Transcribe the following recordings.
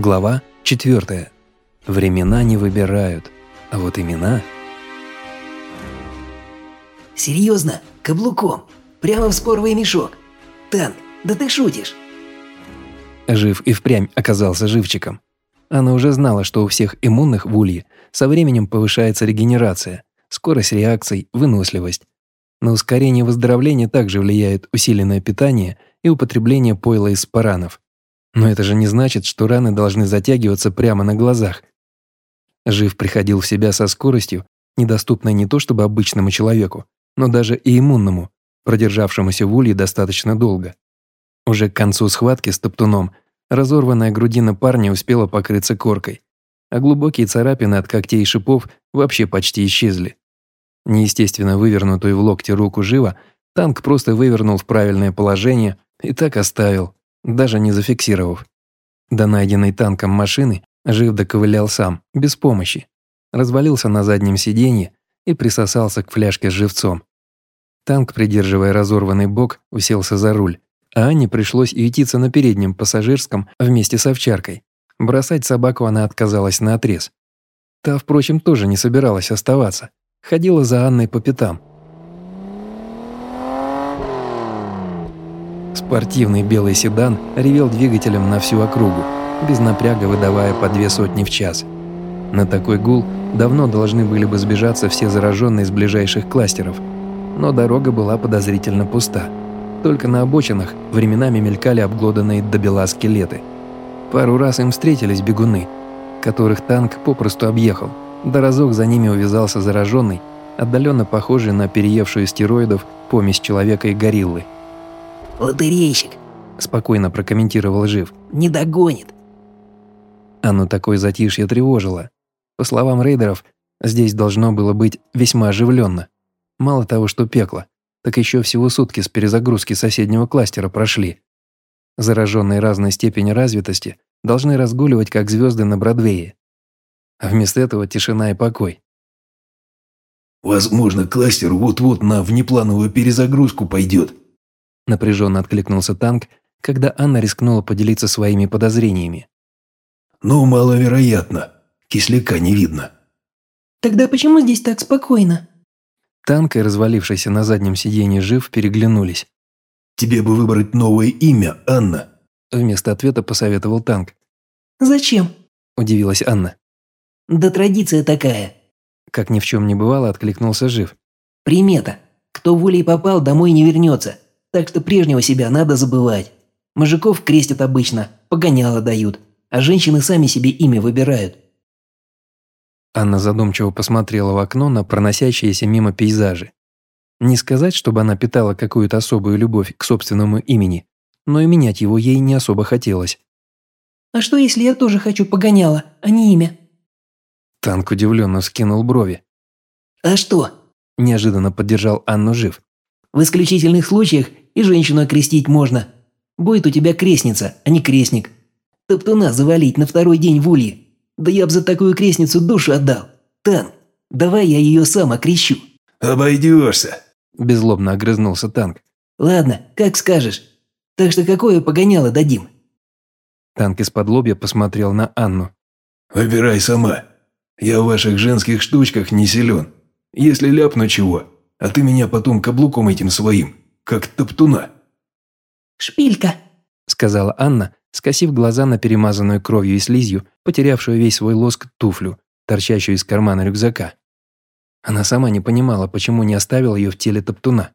Глава 4. Времена не выбирают, а вот имена... Серьезно? Каблуком? Прямо в споровый мешок? Танк, да ты шутишь? Жив и впрямь оказался живчиком. Она уже знала, что у всех иммунных в улье со временем повышается регенерация, скорость реакций, выносливость. На ускорение выздоровления также влияет усиленное питание и употребление пойла из спаранов. Но это же не значит, что раны должны затягиваться прямо на глазах. Жив приходил в себя со скоростью, недоступной не то чтобы обычному человеку, но даже и иммунному, продержавшемуся в улье достаточно долго. Уже к концу схватки с топтуном разорванная грудина парня успела покрыться коркой, а глубокие царапины от когтей и шипов вообще почти исчезли. Неестественно вывернутую в локте руку Жива танк просто вывернул в правильное положение и так оставил, даже не зафиксировав. До найденной танком машины Жив доковылял сам, без помощи. Развалился на заднем сиденье и присосался к фляжке с живцом. Танк, придерживая разорванный бок, уселся за руль, а Анне пришлось ютиться на переднем пассажирском вместе с овчаркой. Бросать собаку она отказалась наотрез. Та, впрочем, тоже не собиралась оставаться. Ходила за Анной по пятам. Спортивный белый седан ревел двигателем на всю округу, без напряга выдавая по две сотни в час. На такой гул давно должны были бы сбежаться все зараженные из ближайших кластеров, но дорога была подозрительно пуста. Только на обочинах временами мелькали обглоданные до бела скелеты. Пару раз им встретились бегуны, которых танк попросту объехал, да разок за ними увязался зараженный, отдаленно похожий на переевшую стероидов помесь человека и гориллы. Лотерейщик, Спокойно прокомментировал Жив. не догонит. Анну такое затишье тревожило. По словам рейдеров, здесь должно было быть весьма оживленно. Мало того, что пекло, так еще всего сутки с перезагрузки соседнего кластера прошли. Зараженные разной степени развитости должны разгуливать как звезды на Бродвее. А вместо этого тишина и покой. Возможно, кластер вот-вот на внеплановую перезагрузку пойдет. Напряженно откликнулся танк, когда Анна рискнула поделиться своими подозрениями. Но маловероятно. Кисляка не видно. Тогда почему здесь так спокойно? Танк и развалившийся на заднем сиденье жив переглянулись. Тебе бы выбрать новое имя, Анна. Вместо ответа посоветовал танк. Зачем? Удивилась Анна. Да традиция такая. Как ни в чем не бывало, откликнулся жив. Примета. Кто волей попал, домой не вернется. Так что прежнего себя надо забывать. Мужиков крестят обычно, погоняло дают. А женщины сами себе имя выбирают. Анна задумчиво посмотрела в окно на проносящиеся мимо пейзажи. Не сказать, чтобы она питала какую-то особую любовь к собственному имени, но и менять его ей не особо хотелось. А что, если я тоже хочу погоняла, а не имя? Танк удивленно вскинул брови. А что? Неожиданно поддержал Анну жив. В исключительных случаях и женщину окрестить можно. Будет у тебя крестница, а не крестник. Топтуна завалить на второй день в улье. Да я б за такую крестницу душу отдал. Тан, давай я ее сам окрещу. Обойдешься. Безлобно огрызнулся танк. Ладно, как скажешь. Так что какое погоняло дадим? Танк из-под лобья посмотрел на Анну. Выбирай сама. Я в ваших женских штучках не силен. Если ляпну чего, а ты меня потом каблуком этим своим, как топтуна. Шпилька. Сказала Анна, скосив глаза на перемазанную кровью и слизью, потерявшую весь свой лоск туфлю, торчащую из кармана рюкзака. Она сама не понимала, почему не оставила ее в теле топтуна.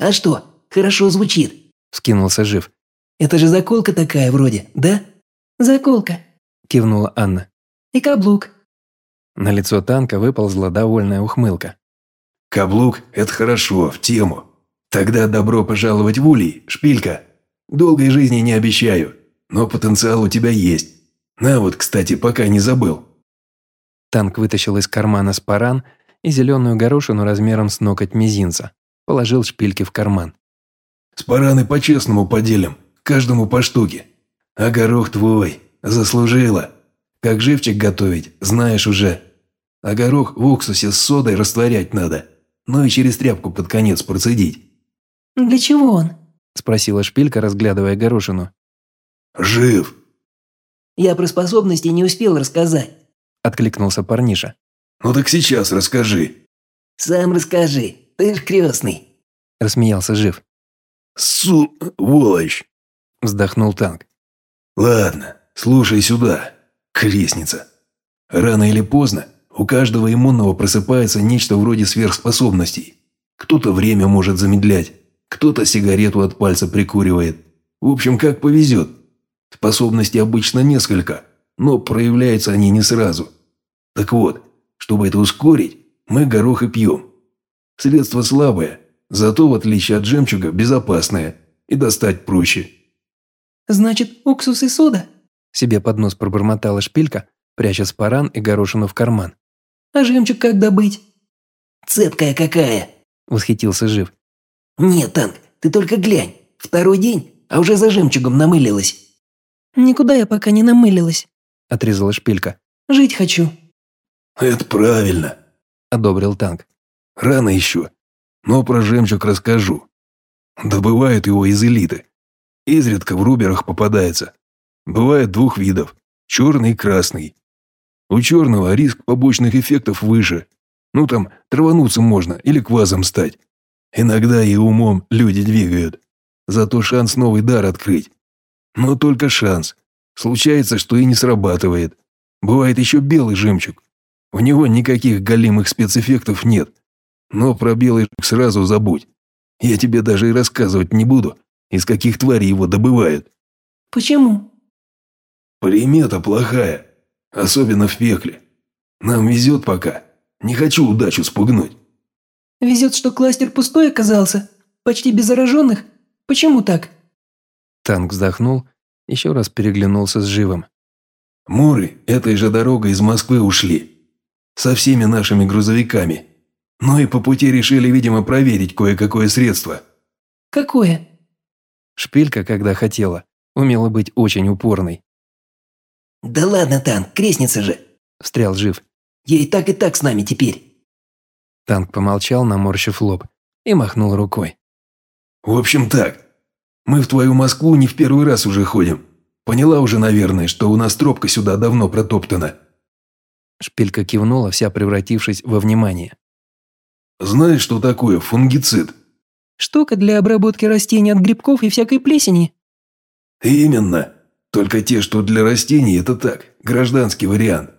А что, хорошо звучит. Скинулся жив. Это же заколка такая вроде, да? Заколка. Кивнула Анна. И каблук. На лицо танка выползла довольная ухмылка. Каблук – это хорошо, в тему. Тогда добро пожаловать в улей, шпилька. Долгой жизни не обещаю, но потенциал у тебя есть. На вот, кстати, пока не забыл. Танк вытащил из кармана спаран и зеленую горошину размером с ноготь мизинца. Положил шпильки в карман. Спараны по-честному поделим, каждому по штуке. А горох твой, заслужила. Как живчик готовить, знаешь уже. А горох в уксусе с содой растворять надо, ну и через тряпку под конец процедить. Для чего он? Спросила шпилька, разглядывая горошину. Жив. Я про способности не успел рассказать. Откликнулся парниша. Ну так сейчас расскажи. Сам расскажи, ты ж крестный. Рассмеялся Жив. Су... волочь. Вздохнул танк. Ладно, слушай сюда, крестница. Рано или поздно у каждого иммунного просыпается нечто вроде сверхспособностей. Кто-то время может замедлять, кто-то сигарету от пальца прикуривает. В общем, как повезет. Способностей обычно несколько, но проявляются они не сразу. Так вот, чтобы это ускорить, мы горох и пьем. Средство слабое, зато, в отличие от жемчуга, безопасное и достать проще. Значит, уксус и сода? Себе под нос пробормотала шпилька, пряча спаран и горошину в карман. А жемчуг как добыть? Цепкая какая. Восхитился Жив. Нет, Танк, ты только глянь. Второй день, а уже за жемчугом намылилась. Никуда я пока не намылилась. Отрезала шпилька. Жить хочу. Это правильно, Одобрил танк. рано еще. Но про жемчуг расскажу. Добывают его из элиты. Изредка в руберах попадается. Бывает двух видов – черный и красный. У черного риск побочных эффектов выше. Ну там, травануться можно или квазом стать. Иногда и умом люди двигают. Зато шанс новый дар открыть. Но только шанс. Случается, что и не срабатывает. Бывает еще белый жемчуг. У него никаких галимых спецэффектов нет. Но про белый жемчуг сразу забудь. Я тебе даже и рассказывать не буду, из каких тварей его добывают. Почему? Примета плохая, особенно в пекле. Нам везет пока. Не хочу удачу спугнуть. Везет, что кластер пустой оказался. Почти без зараженных. Почему так? Танк вздохнул, еще раз переглянулся с Живым. Муры этой же дорогой из Москвы ушли. Со всеми нашими грузовиками. Ну и по пути решили, видимо, проверить кое-какое средство. Какое? Шпилька, когда хотела, умела быть очень упорной. Да ладно, Танк, крестница же. Встрял Жив. Ей так и так с нами теперь. Танк помолчал, наморщив лоб, и махнул рукой. В общем так. Мы в твою Москву не в первый раз уже ходим. Поняла уже, наверное, что у нас тропка сюда давно протоптана. Шпилька кивнула, вся превратившись во внимание. Знаешь, что такое фунгицид? Штука для обработки растений от грибков и всякой плесени. Именно. Только те, что для растений, это так, гражданский вариант.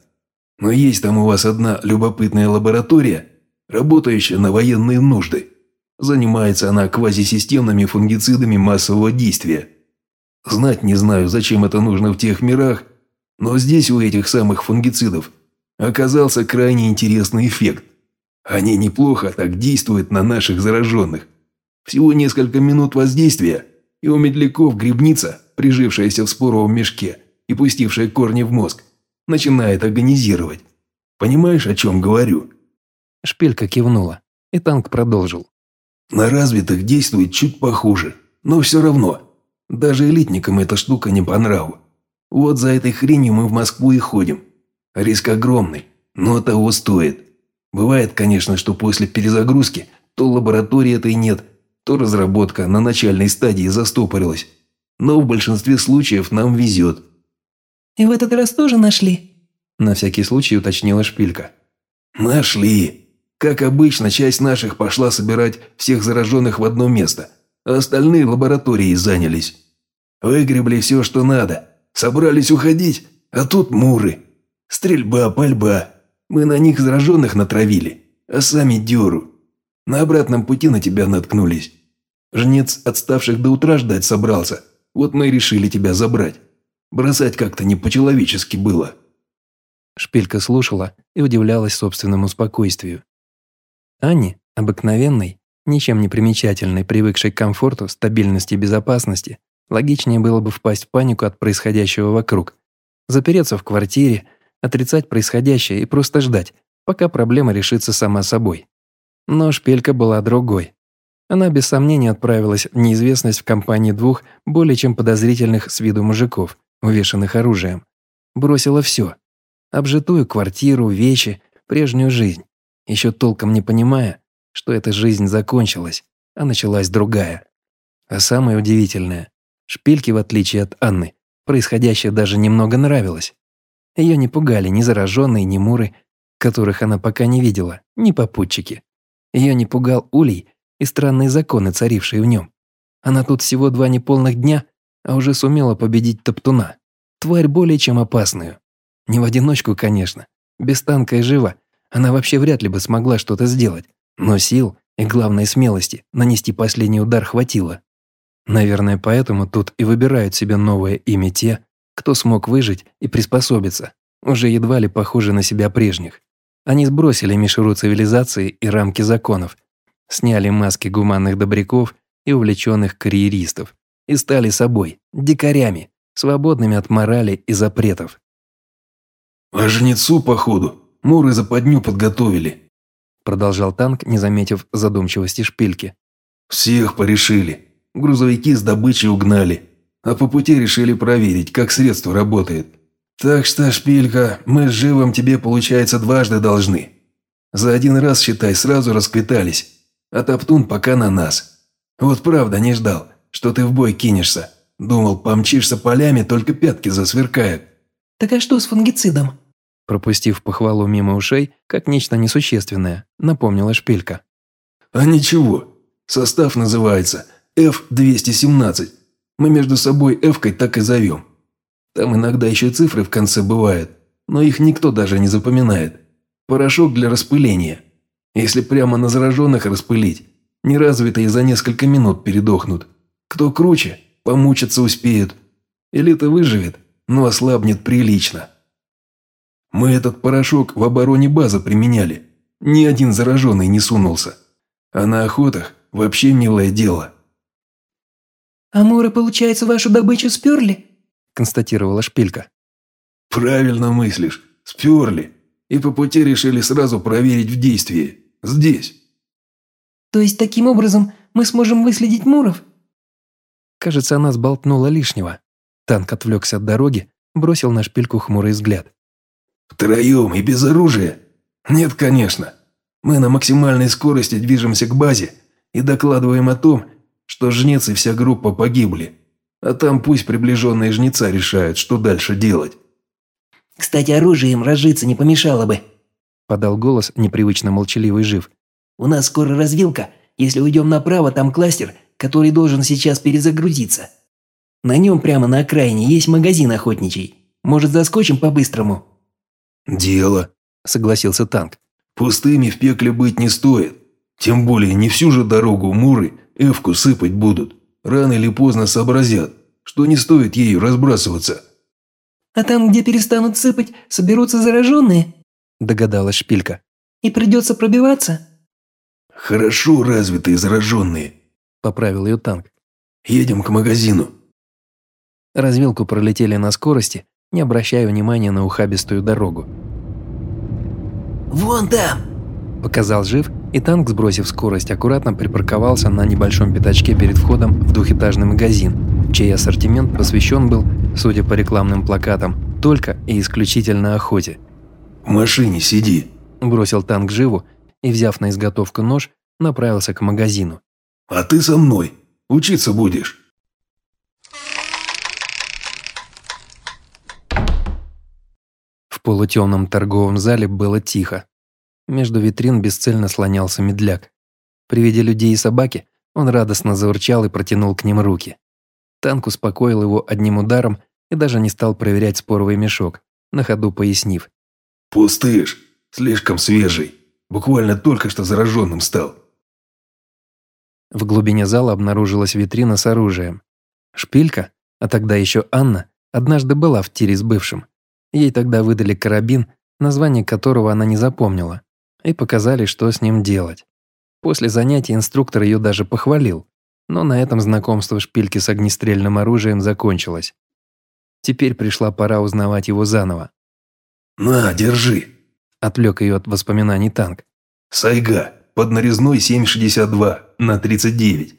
Но есть там у вас одна любопытная лаборатория, работающая на военные нужды. Занимается она квазисистемными фунгицидами массового действия. Знать не знаю, зачем это нужно в тех мирах, но здесь у этих самых фунгицидов оказался крайне интересный эффект. Они неплохо так действуют на наших зараженных. Всего несколько минут воздействия, и у медляков грибница, прижившаяся в споровом мешке и пустившая корни в мозг, начинает агонизировать. Понимаешь, о чем говорю? Шпилька кивнула, и танк продолжил. На развитых действует чуть похуже, но все равно. Даже элитникам эта штука не по нраву. Вот за этой хренью мы в Москву и ходим. Риск огромный, но того стоит. Бывает, конечно, что после перезагрузки то лаборатории этой нет, то разработка на начальной стадии застопорилась. Но в большинстве случаев нам везет. И в этот раз тоже нашли. На всякий случай уточнила Шпилька. Нашли. Как обычно, часть наших пошла собирать всех зараженных в одно место, а остальные лаборатории занялись. Выгребли все, что надо. Собрались уходить, а тут муры. Стрельба, пальба. Мы на них зараженных натравили, а сами дёру. На обратном пути на тебя наткнулись. Жнец отставших до утра ждать собрался. Вот мы и решили тебя забрать. Бросать как-то не по-человечески было. Шпилька слушала и удивлялась собственному спокойствию. Анне, обыкновенной, ничем не примечательной, привыкшей к комфорту, стабильности и безопасности, логичнее было бы впасть в панику от происходящего вокруг, запереться в квартире, отрицать происходящее и просто ждать, пока проблема решится сама собой. Но Шпилька была другой. Она без сомнения отправилась в неизвестность в компании двух более чем подозрительных с виду мужиков, увешанных оружием. Бросила все. Обжитую квартиру, вещи, прежнюю жизнь. Еще толком не понимая, что эта жизнь закончилась, а началась другая. А самое удивительное, Шпильке, в отличие от Анны, Происходящее даже немного нравилось. Ее не пугали ни зараженные, ни муры, которых она пока не видела, ни попутчики. Ее не пугал улей и странные законы, царившие в нем. Она тут всего два неполных дня, а уже сумела победить топтуна. Тварь более чем опасную. Не в одиночку, конечно. Без танка и жива она вообще вряд ли бы смогла что-то сделать. Но сил и, главной смелости нанести последний удар хватило. Наверное, поэтому тут и выбирают себе новое имя те, кто смог выжить и приспособиться, уже едва ли похожи на себя прежних. Они сбросили мишуру цивилизации и рамки законов, сняли маски гуманных добряков и увлеченных карьеристов и стали собой, дикарями, свободными от морали и запретов. «А жнецу, походу, муры западню подготовили», продолжал танк, не заметив задумчивости шпильки. «Всех порешили. Грузовики с добычей угнали, а по пути решили проверить, как средство работает. Так что, шпилька, мы с живым тебе, получается, дважды должны. За один раз, считай, сразу расквитались, а Топтун пока на нас. Вот правда не ждал, что ты в бой кинешься. Думал, помчишься полями, только пятки засверкают. Так а что с фунгицидом? Пропустив похвалу мимо ушей, как нечто несущественное, напомнила шпилька. А ничего, состав называется F-217. Мы между собой F-кой так и зовем. Там иногда еще цифры в конце бывают, но их никто даже не запоминает. Порошок для распыления. Если прямо на зараженных распылить, неразвитые за несколько минут передохнут. Кто круче, помучиться успеют. Элита выживет, но ослабнет прилично. Мы этот порошок в обороне базы применяли. Ни один зараженный не сунулся. А на охотах вообще милое дело. «Амуры, получается, вашу добычу сперли?» констатировала шпилька. «Правильно мыслишь. Сперли. И по пути решили сразу проверить в действии. Здесь». «То есть таким образом мы сможем выследить муров?» Кажется, она сболтнула лишнего. Танк отвлекся от дороги, бросил на шпильку хмурый взгляд. «Втроем и без оружия? Нет, конечно. Мы на максимальной скорости движемся к базе и докладываем о том, что жнец и вся группа погибли. А там пусть приближенные жнеца решают, что дальше делать. «Кстати, оружием разжиться не помешало бы», – подал голос непривычно молчаливый жив. «У нас скоро развилка. Если уйдем направо, там кластер, который должен сейчас перезагрузиться. На нем прямо на окраине есть магазин охотничий. Может, заскочим по-быстрому?» «Дело», – согласился танк. «Пустыми в пекле быть не стоит. Тем более не всю же дорогу муры эвку сыпать будут рано или поздно сообразят, что не стоит ею разбрасываться. «А там, где перестанут сыпать, соберутся зараженные?» – догадалась Шпилька. «И придется пробиваться?» «Хорошо развитые зараженные», – поправил ее танк. «Едем к магазину». Развилку пролетели на скорости, не обращая внимания на ухабистую дорогу. «Вон там!» – показал Жив и танк, сбросив скорость, аккуратно припарковался на небольшом пятачке перед входом в двухэтажный магазин, чей ассортимент посвящен был, судя по рекламным плакатам, только и исключительно охоте. «В машине сиди», – бросил танк живу и, взяв на изготовку нож, направился к магазину. «А ты со мной. Учиться будешь». В полутемном торговом зале было тихо. Между витрин бесцельно слонялся медляк. При виде людей и собаки он радостно заурчал и протянул к ним руки. Танк успокоил его одним ударом и даже не стал проверять споровый мешок, на ходу пояснив. «Пустыш, слишком свежий. Буквально только что зараженным стал». В глубине зала обнаружилась витрина с оружием. Шпилька, а тогда еще Анна, однажды была в тире с бывшим. Ей тогда выдали карабин, название которого она не запомнила и показали, что с ним делать. После занятий инструктор ее даже похвалил, но на этом знакомство шпильки с огнестрельным оружием закончилось. Теперь пришла пора узнавать его заново. «На, держи!» – отвлек ее от воспоминаний танк. «Сайга, под нарезной 7,62 на 39.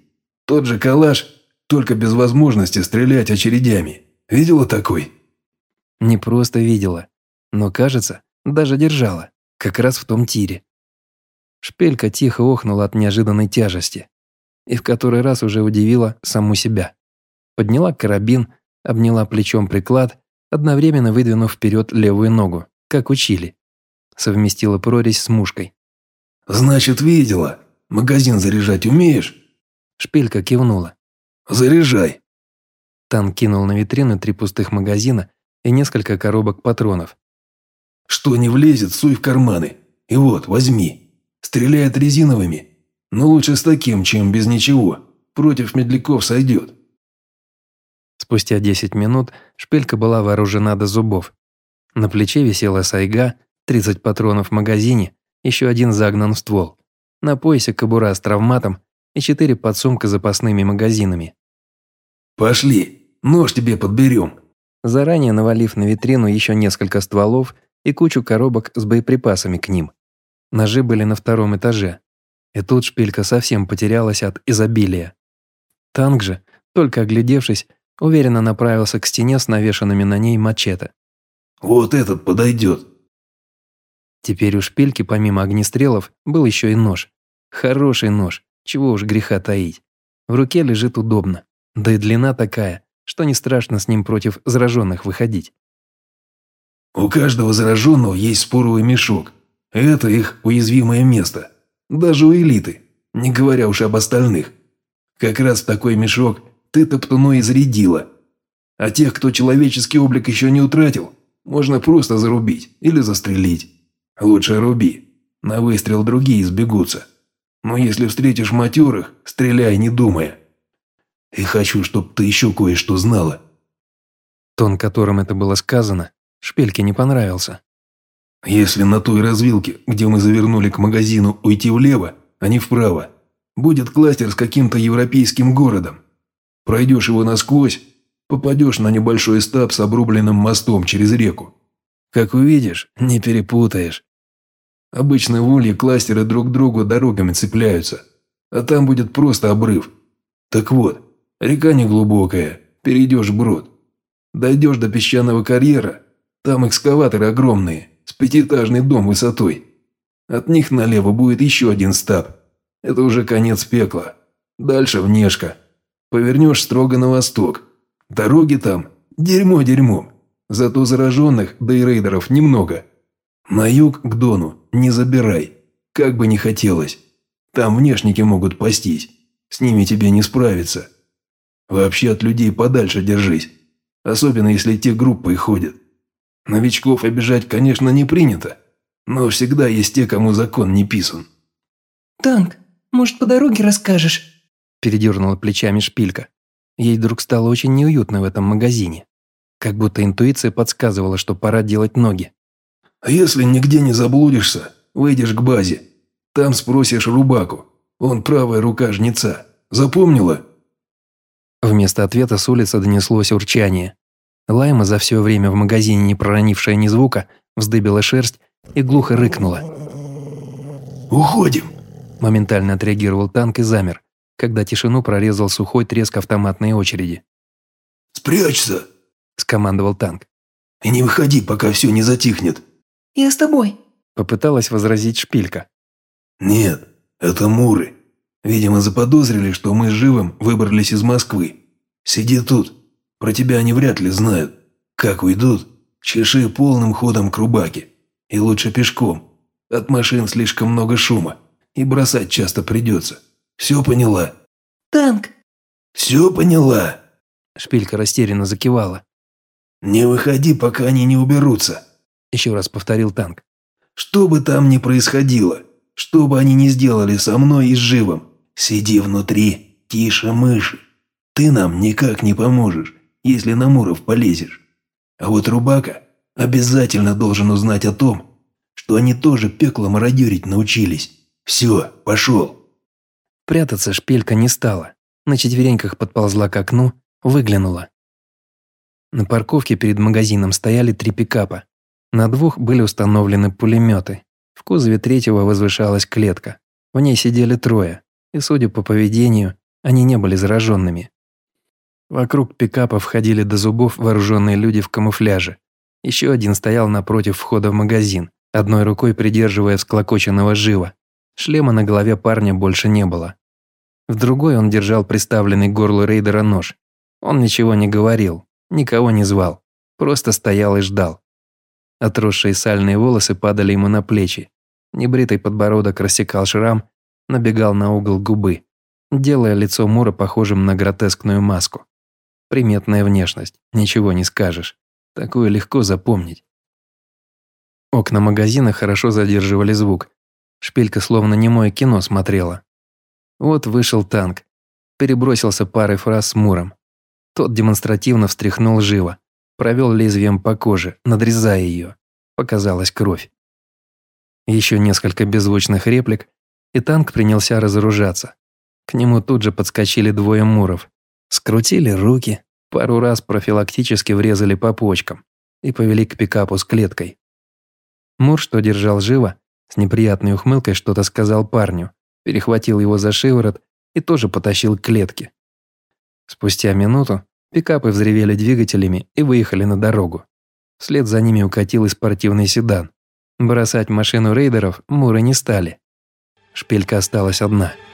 Тот же калаш, только без возможности стрелять очередями. Видела такой?» Не просто видела, но, кажется, даже держала как раз в том тире. Шпелька тихо охнула от неожиданной тяжести и в который раз уже удивила саму себя. Подняла карабин, обняла плечом приклад, одновременно выдвинув вперед левую ногу, как учили. Совместила прорезь с мушкой. «Значит, видела. Магазин заряжать умеешь?» Шпилька кивнула. «Заряжай». Тан кинул на витрину три пустых магазина и несколько коробок патронов. «Что не влезет, суй в карманы. И вот, возьми. Стреляет резиновыми. Но лучше с таким, чем без ничего. Против медляков сойдет». Спустя 10 минут шпилька была вооружена до зубов. На плече висела сайга, 30 патронов в магазине, еще один загнан в ствол. На поясе кобура с травматом и четыре подсумка запасными магазинами. «Пошли, нож тебе подберем». Заранее навалив на витрину еще несколько стволов и кучу коробок с боеприпасами к ним. Ножи были на втором этаже. И тут шпилька совсем потерялась от изобилия. Танк же, только оглядевшись, уверенно направился к стене с навешанными на ней мачете. «Вот этот подойдет». Теперь у шпильки, помимо огнестрелов, был еще и нож. Хороший нож, чего уж греха таить. В руке лежит удобно, да и длина такая, что не страшно с ним против зараженных выходить. «У каждого зараженного есть споровый мешок. Это их уязвимое место. Даже у элиты, не говоря уж об остальных. Как раз в такой мешок ты топтуно и. А тех, кто человеческий облик еще не утратил, можно просто зарубить или застрелить. Лучше руби. На выстрел другие сбегутся. Но если встретишь матерых, стреляй, не думая. И хочу, чтобы ты еще кое-что знала». Тон, которым это было сказано, Шпельке не понравился. «Если на той развилке, где мы завернули к магазину, уйти влево, а не вправо, будет кластер с каким-то европейским городом. Пройдешь его насквозь, попадешь на небольшой стаб с обрубленным мостом через реку. Как увидишь, не перепутаешь. Обычно в Улье кластеры друг к другу дорогами цепляются, а там будет просто обрыв. Так вот, река неглубокая, перейдешь брод. Дойдешь до песчаного карьера, там экскаваторы огромные, с пятиэтажный дом высотой. От них налево будет еще один стаб. Это уже конец пекла. Дальше внешка. Повернешь строго на восток. Дороги там дерьмо дерьмом. Зато зараженных, да и рейдеров немного. На юг к Дону не забирай, как бы не хотелось. Там внешники могут пастись. С ними тебе не справиться. Вообще от людей подальше держись. Особенно если те группы ходят. Новичков обижать, конечно, не принято. Но всегда есть те, кому закон не писан. «Танк, может, по дороге расскажешь?» передернула плечами шпилька. Ей вдруг стало очень неуютно в этом магазине. Как будто интуиция подсказывала, что пора делать ноги. «А если нигде не заблудишься, выйдешь к базе. Там спросишь Рубаку. Он правая рука жнеца. Запомнила?» Вместо ответа с улицы донеслось урчание. Лайма, за все время в магазине не проронившая ни звука, вздыбила шерсть и глухо рыкнула. «Уходим!» Моментально отреагировал танк и замер, когда тишину прорезал сухой треск автоматной очереди. «Спрячься!» – скомандовал танк. «И не выходи, пока все не затихнет!» «Я с тобой!» – попыталась возразить шпилька. «Нет, это муры. Видимо, заподозрили, что мы с Живым выбрались из Москвы. Сиди тут. Про тебя они вряд ли знают. Как уйдут, чеши полным ходом к Рубаке. И лучше пешком. От машин слишком много шума. И бросать часто придется. Все поняла?» «Танк!» «Все поняла?» Шпилька растерянно закивала. «Не выходи, пока они не уберутся», – еще раз повторил танк. «Что бы там ни происходило, что бы они ни сделали со мной и с Живым, сиди внутри, тише мыши. Ты нам никак не поможешь, если на Муров полезешь. А вот Рубака обязательно должен узнать о том, что они тоже пекло мародерить научились. Все, пошел». Прятаться шпилька не стала. На четвереньках подползла к окну, выглянула. На парковке перед магазином стояли три пикапа. На двух были установлены пулеметы. В кузове третьего возвышалась клетка. В ней сидели трое, и, судя по поведению, они не были зараженными. Вокруг пикапа входили до зубов вооруженные люди в камуфляже. Еще один стоял напротив входа в магазин, одной рукой придерживая всклокоченного жива. Шлема на голове парня больше не было. В другой он держал приставленный к горлу рейдера нож. Он ничего не говорил, Никого не звал, просто стоял и ждал. Отросшие сальные волосы падали ему на плечи. Небритый подбородок рассекал шрам, набегал на угол губы, делая лицо Мура похожим на гротескную маску. Приметная внешность, ничего не скажешь. Такое легко запомнить. Окна магазина хорошо задерживали звук. Шпилька словно немое кино смотрела. Вот вышел танк. Перебросился парой фраз с Муром. Тот демонстративно встряхнул живо. Провел лезвием по коже, надрезая ее. Показалась кровь. Еще несколько беззвучных реплик, и танк принялся разоружаться. К нему тут же подскочили двое муров. Скрутили руки, пару раз профилактически врезали по почкам и повели к пикапу с клеткой. Мур, что держал живо, с неприятной ухмылкой что-то сказал парню, перехватил его за шиворот и тоже потащил к клетке. Спустя минуту пикапы взревели двигателями и выехали на дорогу. Вслед за ними укатил и спортивный седан. Бросать машину рейдеров Муры не стали. Шпилька осталась одна –